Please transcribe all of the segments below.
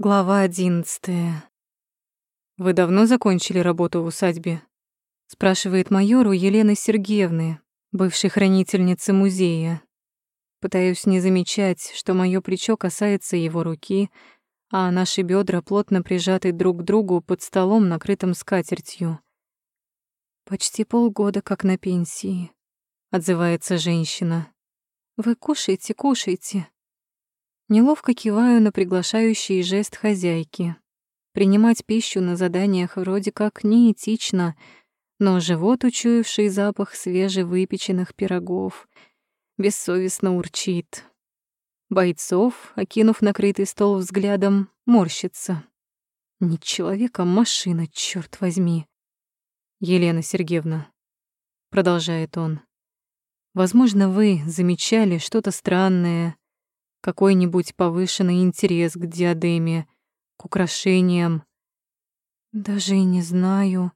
Глава одиннадцатая. «Вы давно закончили работу в усадьбе?» — спрашивает майор у Елены Сергеевны, бывшей хранительницы музея. Пытаюсь не замечать, что моё плечо касается его руки, а наши бедра плотно прижаты друг к другу под столом, накрытым скатертью. «Почти полгода как на пенсии», — отзывается женщина. «Вы кушайте, кушайте». Неловко киваю на приглашающий жест хозяйки. Принимать пищу на заданиях вроде как неэтично, но живот, учуявший запах свежевыпеченных пирогов, бессовестно урчит. Бойцов, окинув накрытый стол взглядом, морщится. Не человек, а машина, черт возьми. Елена Сергеевна, продолжает он. Возможно, вы замечали что-то странное, какой-нибудь повышенный интерес к диадеме, к украшениям. Даже и не знаю.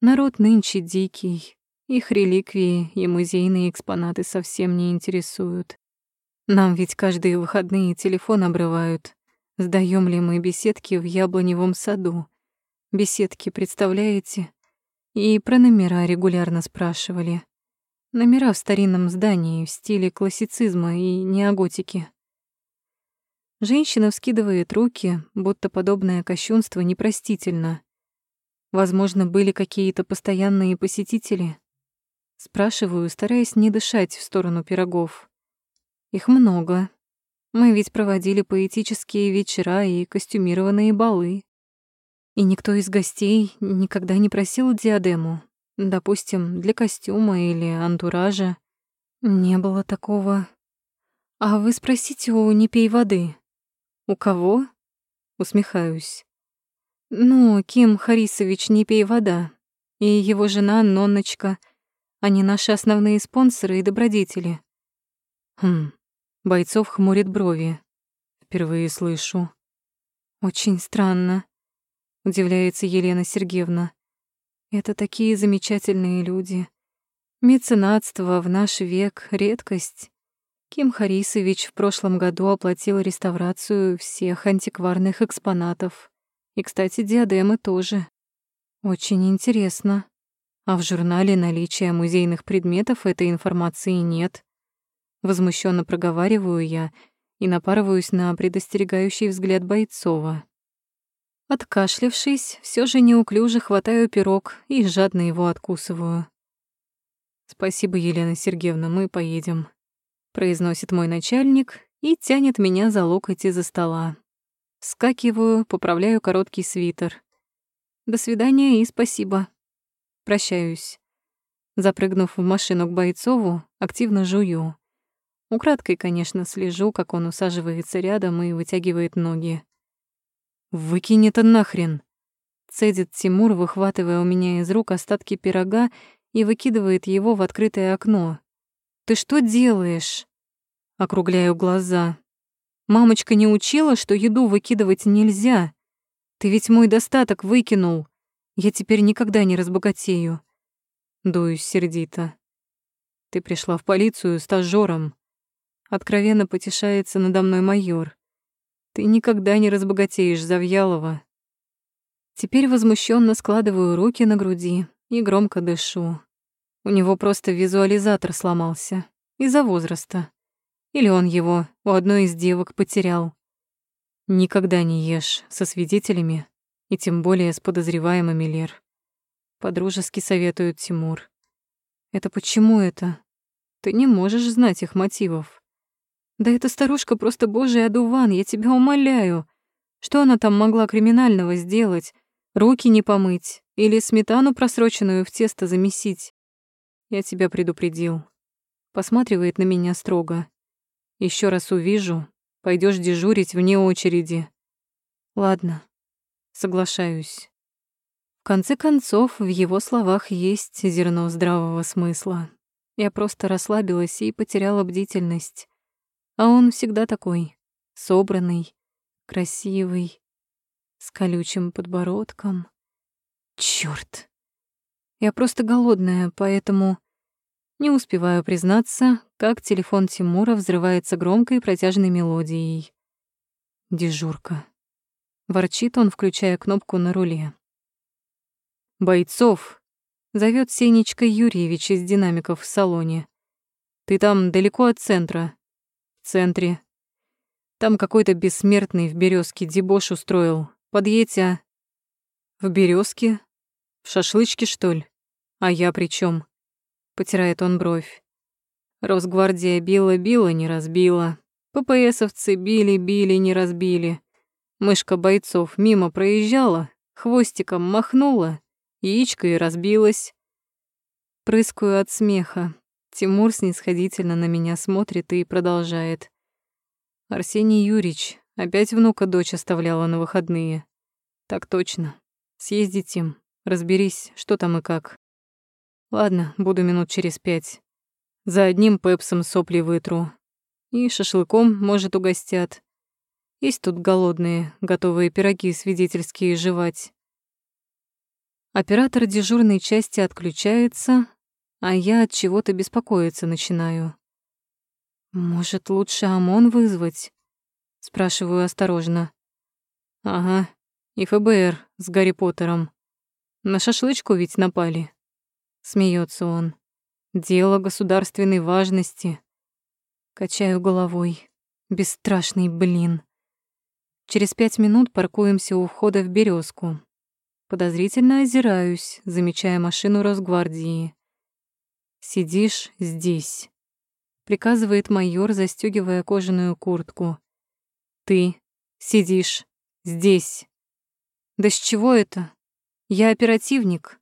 Народ нынче дикий. Их реликвии и музейные экспонаты совсем не интересуют. Нам ведь каждые выходные телефон обрывают. Сдаем ли мы беседки в яблоневом саду? Беседки, представляете? И про номера регулярно спрашивали. Номера в старинном здании в стиле классицизма и неоготики. Женщина вскидывает руки, будто подобное кощунство непростительно. Возможно, были какие-то постоянные посетители. Спрашиваю, стараясь не дышать в сторону пирогов. Их много. Мы ведь проводили поэтические вечера и костюмированные балы. И никто из гостей никогда не просил диадему. Допустим, для костюма или антуража. Не было такого. А вы спросите у «Не пей воды», «У кого?» Усмехаюсь. «Ну, Ким Харисович «Не пей вода» и его жена Нонночка. Они наши основные спонсоры и добродетели». «Хм...» Бойцов хмурит брови. Впервые слышу. «Очень странно», — удивляется Елена Сергеевна. «Это такие замечательные люди. Меценатство в наш век — редкость. Ким Харисович в прошлом году оплатил реставрацию всех антикварных экспонатов. И, кстати, диадемы тоже. Очень интересно. А в журнале наличия музейных предметов этой информации нет. Возмущенно проговариваю я и напарываюсь на предостерегающий взгляд Бойцова. Откашлившись, все же неуклюже хватаю пирог и жадно его откусываю. «Спасибо, Елена Сергеевна, мы поедем», произносит мой начальник и тянет меня за локоть из-за стола. Скакиваю, поправляю короткий свитер. До свидания и спасибо. Прощаюсь. Запрыгнув в машину к Бойцову, активно жую. Украдкой, конечно, слежу, как он усаживается рядом и вытягивает ноги. «Выкинь это нахрен!» Цедит Тимур, выхватывая у меня из рук остатки пирога и выкидывает его в открытое окно, ты что делаешь?» Округляю глаза. «Мамочка не учила, что еду выкидывать нельзя. Ты ведь мой достаток выкинул. Я теперь никогда не разбогатею». Дуюсь сердито. «Ты пришла в полицию стажёром». Откровенно потешается надо мной майор. «Ты никогда не разбогатеешь, Завьялова». Теперь возмущенно складываю руки на груди и громко дышу. У него просто визуализатор сломался. Из-за возраста. Или он его у одной из девок потерял. Никогда не ешь со свидетелями, и тем более с подозреваемыми, Лер. Подружески советует Тимур. Это почему это? Ты не можешь знать их мотивов. Да эта старушка просто божий одуван, я тебя умоляю. Что она там могла криминального сделать? Руки не помыть или сметану просроченную в тесто замесить? Я тебя предупредил. Посматривает на меня строго. Еще раз увижу, пойдешь дежурить вне очереди. Ладно, соглашаюсь. В конце концов, в его словах есть зерно здравого смысла. Я просто расслабилась и потеряла бдительность. А он всегда такой, собранный, красивый, с колючим подбородком. Чёрт! Я просто голодная, поэтому не успеваю признаться, как телефон Тимура взрывается громкой протяжной мелодией. Дежурка. Ворчит он, включая кнопку на руле. «Бойцов!» — зовет Сенечка Юрьевич из динамиков в салоне. «Ты там далеко от центра?» «В центре. Там какой-то бессмертный в березке дебош устроил. Подъедь, а?» «В березке? В шашлычке, что ли? А я при чем? Потирает он бровь. Росгвардия била-била, не разбила. ППСовцы били-били, не разбили. Мышка бойцов мимо проезжала, хвостиком махнула, яичко и разбилось. Прыскаю от смеха. Тимур снисходительно на меня смотрит и продолжает. Арсений Юрьевич опять внука дочь оставляла на выходные. Так точно. Съезди, Тим, разберись, что там и как. Ладно, буду минут через пять. За одним пепсом сопли вытру. И шашлыком, может, угостят. Есть тут голодные, готовые пироги свидетельские жевать. Оператор дежурной части отключается, а я от чего-то беспокоиться начинаю. Может, лучше ОМОН вызвать? Спрашиваю осторожно. Ага, и ФБР с Гарри Поттером. На шашлычку ведь напали. Смеется он. Дело государственной важности. Качаю головой. Бесстрашный блин. Через пять минут паркуемся у входа в березку. Подозрительно озираюсь, замечая машину Росгвардии. «Сидишь здесь», — приказывает майор, застегивая кожаную куртку. «Ты сидишь здесь». «Да с чего это? Я оперативник», —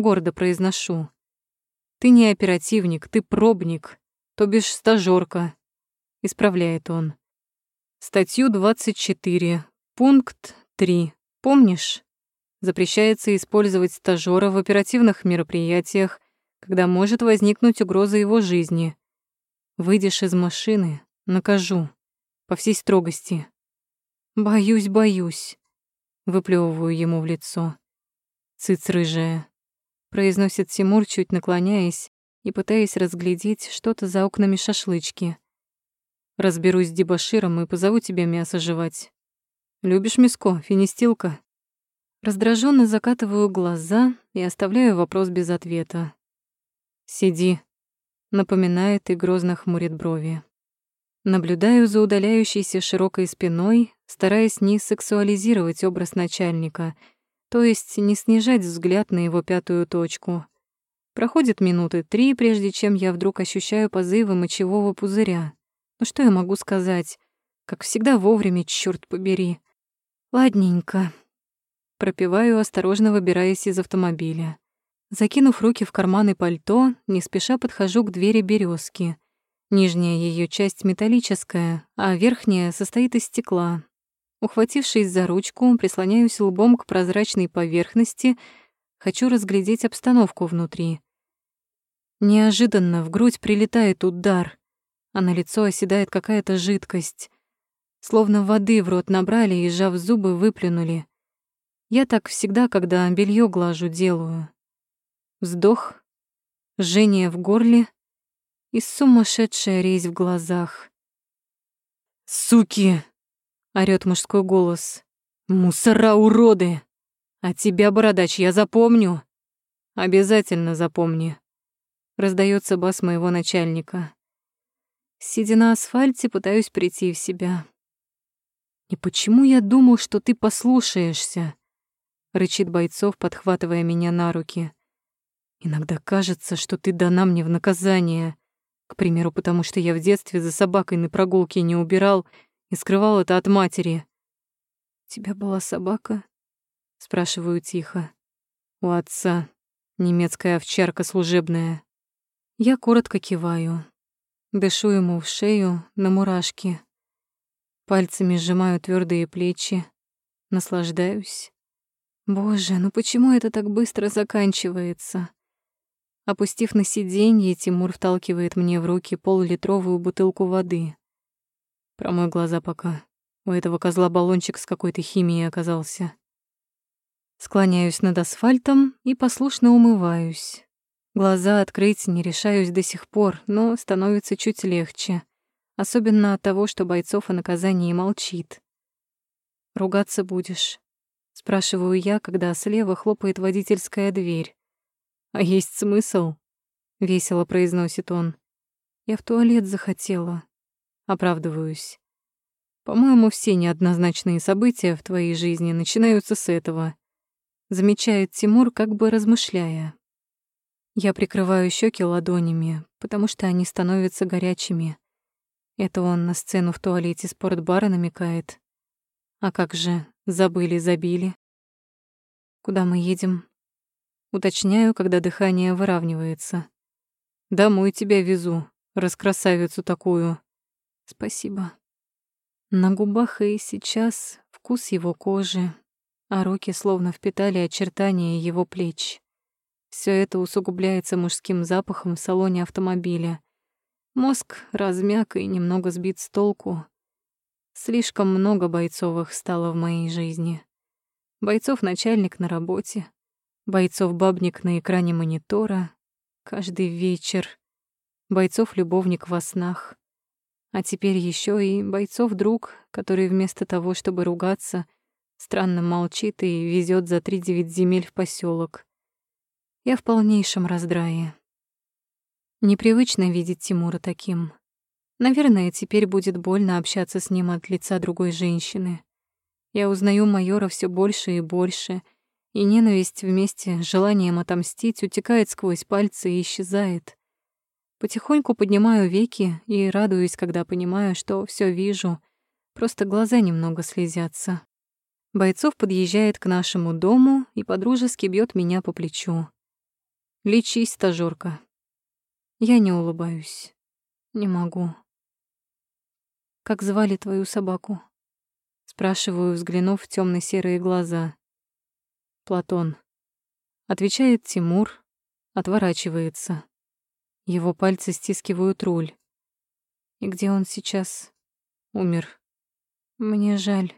гордо произношу. «Ты не оперативник, ты пробник, то бишь стажёрка», — исправляет он. «Статью 24, пункт 3, помнишь?» Запрещается использовать стажёра в оперативных мероприятиях, когда может возникнуть угроза его жизни. Выйдешь из машины, накажу. По всей строгости. Боюсь, боюсь. Выплевываю ему в лицо. Цыц рыжая. Произносит Тимур, чуть наклоняясь и пытаясь разглядеть что-то за окнами шашлычки. Разберусь с дебоширом и позову тебя мясо жевать. Любишь мяско, финистилка? Раздраженно закатываю глаза и оставляю вопрос без ответа. «Сиди», — напоминает и грозно хмурит брови. Наблюдаю за удаляющейся широкой спиной, стараясь не сексуализировать образ начальника, то есть не снижать взгляд на его пятую точку. Проходит минуты три, прежде чем я вдруг ощущаю позывы мочевого пузыря. Ну что я могу сказать? Как всегда вовремя, черт побери. Ладненько. Пропиваю, осторожно выбираясь из автомобиля. Закинув руки в карманы пальто, не спеша подхожу к двери березки. Нижняя ее часть металлическая, а верхняя состоит из стекла. Ухватившись за ручку, прислоняюсь лбом к прозрачной поверхности, хочу разглядеть обстановку внутри. Неожиданно в грудь прилетает удар, а на лицо оседает какая-то жидкость. Словно воды в рот набрали и, сжав зубы, выплюнули. Я так всегда, когда белье глажу, делаю. Вздох, жжение в горле и сумасшедшая резь в глазах. «Суки!» — орёт мужской голос. «Мусора, уроды! А тебя, бородач, я запомню!» «Обязательно запомни!» — раздается бас моего начальника. Сидя на асфальте, пытаюсь прийти в себя. «И почему я думал, что ты послушаешься?» — рычит Бойцов, подхватывая меня на руки. «Иногда кажется, что ты дана мне в наказание. К примеру, потому что я в детстве за собакой на прогулке не убирал и скрывал это от матери». «У тебя была собака?» — спрашиваю тихо. «У отца. Немецкая овчарка служебная». Я коротко киваю. Дышу ему в шею на мурашки. Пальцами сжимаю твердые плечи. Наслаждаюсь. Боже, ну почему это так быстро заканчивается? Опустив на сиденье, Тимур вталкивает мне в руки полулитровую бутылку воды. Промой глаза пока. У этого козла баллончик с какой-то химией оказался. Склоняюсь над асфальтом и послушно умываюсь. Глаза открыть не решаюсь до сих пор, но становится чуть легче. Особенно от того, что бойцов о наказании молчит. Ругаться будешь? Спрашиваю я, когда слева хлопает водительская дверь. А есть смысл? Весело произносит он. Я в туалет захотела. Оправдываюсь. По-моему, все неоднозначные события в твоей жизни начинаются с этого. Замечает Тимур, как бы размышляя. Я прикрываю щеки ладонями, потому что они становятся горячими. Это он на сцену в туалете спортбара намекает. А как же, забыли, забили. Куда мы едем? Уточняю, когда дыхание выравнивается. Домой тебя везу, раскрасавицу такую. Спасибо. На губах и сейчас вкус его кожи, а руки словно впитали очертания его плеч. Все это усугубляется мужским запахом в салоне автомобиля. Мозг размяк и немного сбит с толку. Слишком много бойцовых стало в моей жизни. Бойцов начальник на работе, бойцов бабник на экране монитора, каждый вечер, бойцов любовник во снах. А теперь еще и бойцов друг, который вместо того, чтобы ругаться, странно молчит и везет за три девять земель в поселок. Я в полнейшем раздрае. Непривычно видеть Тимура таким. Наверное, теперь будет больно общаться с ним от лица другой женщины. Я узнаю майора все больше и больше, и ненависть вместе с желанием отомстить утекает сквозь пальцы и исчезает. Потихоньку поднимаю веки и радуюсь, когда понимаю, что все вижу, просто глаза немного слезятся. Бойцов подъезжает к нашему дому и подружески бьет меня по плечу. «Лечись, стажёрка». Я не улыбаюсь. Не могу. Как звали твою собаку? Спрашиваю, взглянув в темно-серые глаза. Платон. Отвечает Тимур, отворачивается. Его пальцы стискивают руль. И где он сейчас? Умер. Мне жаль.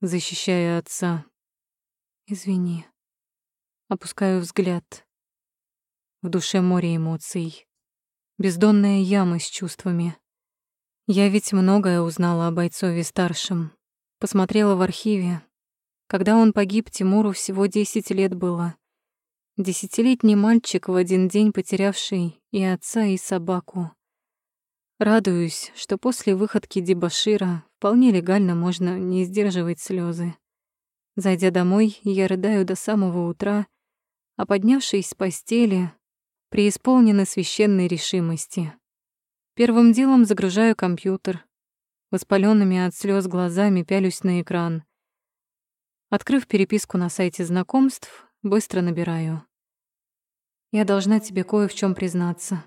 Защищая отца. Извини. Опускаю взгляд. В душе море эмоций. Бездонная яма с чувствами. Я ведь многое узнала о Бойцове-старшем. Посмотрела в архиве. Когда он погиб, Тимуру всего 10 лет было. Десятилетний мальчик, в один день потерявший и отца, и собаку. Радуюсь, что после выходки дебашира вполне легально можно не сдерживать слезы. Зайдя домой, я рыдаю до самого утра, а поднявшись с постели, преисполнена священной решимости. Первым делом загружаю компьютер. Воспалёнными от слез глазами пялюсь на экран. Открыв переписку на сайте знакомств, быстро набираю. «Я должна тебе кое в чем признаться.